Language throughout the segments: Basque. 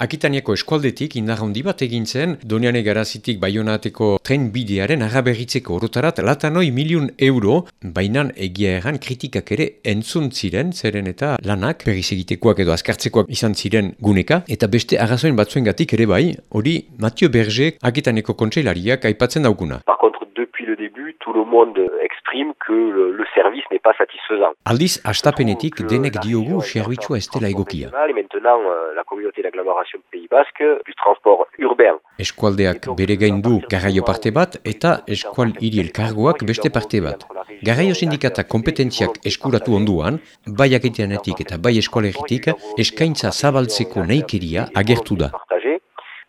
Akitaniako eskualdetik indar handi bat egin zen, Doniane Garazitik Bayonateko tren bidearen agaberritzeko orotarat latanoi miliun euro, bainan egia erran kritikak ere entzun ziren, zeren eta lanak berriz egitekoak edo azkartzekoak izan ziren guneka, eta beste arrazoen batzuen gatik ere bai, hori Mathieu Berger Akitaneko kontseilariak aipatzen dauguna. Par contre, depuis le début, tout le monde exprime que le, le service n'est pas satisfaisant. Aldiz, astapenetik denek diogu servitzua ez dela egokia. Et maintenant, euh, la communauté d'agglomération Pays Basque, du transport urbain. Eskualdeak bere gain du garraio parte bat eta eskual hiri elkargoak beste parte bat. Garraio sindikata kompetentziak eskuratu onduan, bai akiteanetik eta bai eskualeritik, eskaintza zabaltzeko naikeria agertu da.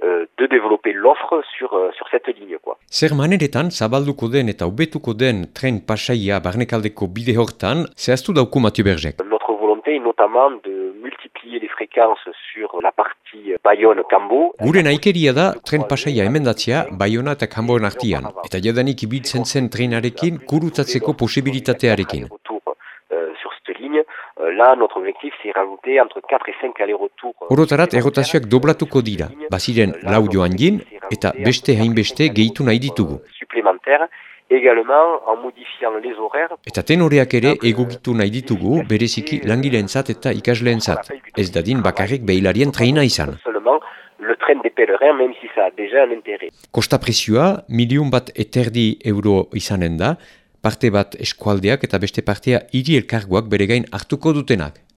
Euh, de développer l'offre sur, euh, sur cette ligne. Quoi. Zer maneretan zabalduko den eta ubetuko den tren pasaia barnekaldeko bide hortan, zehaztu dauku Mathieu Bergek. Notre volonté est notamment de multiplier les fréquences sur la partie Bayonne-Cambo. Gure naikeria da tren pasaia emendatzea Bayona eta Kamboen artian, eta jadanik ibiltzen zen trenarekin kurutatzeko posibilitatearekin. Euh, sur cette ligne. Euh, là, notre objectif, c'est rajouter entre 4 et 5 allers-retours. euh, Orotarat errotazioak doblatuko dira, baziren lau joan gin, eta beste hainbeste gehitu nahi ditugu. supplémentaires, également en modifiant les horaires. Eta tenoreak ere egokitu nahi ditugu bereziki langileentzat eta ikasleentzat. Ez dadin bakarrik behilarien treina izan. Seulement le train des pèlerins, même si ça a déjà un intérêt. Kosta prezioa milion bat eterdi euro izanen da, parte bat eskualdeak eta beste partea hiri elkargoak bere gain hartuko dutenak.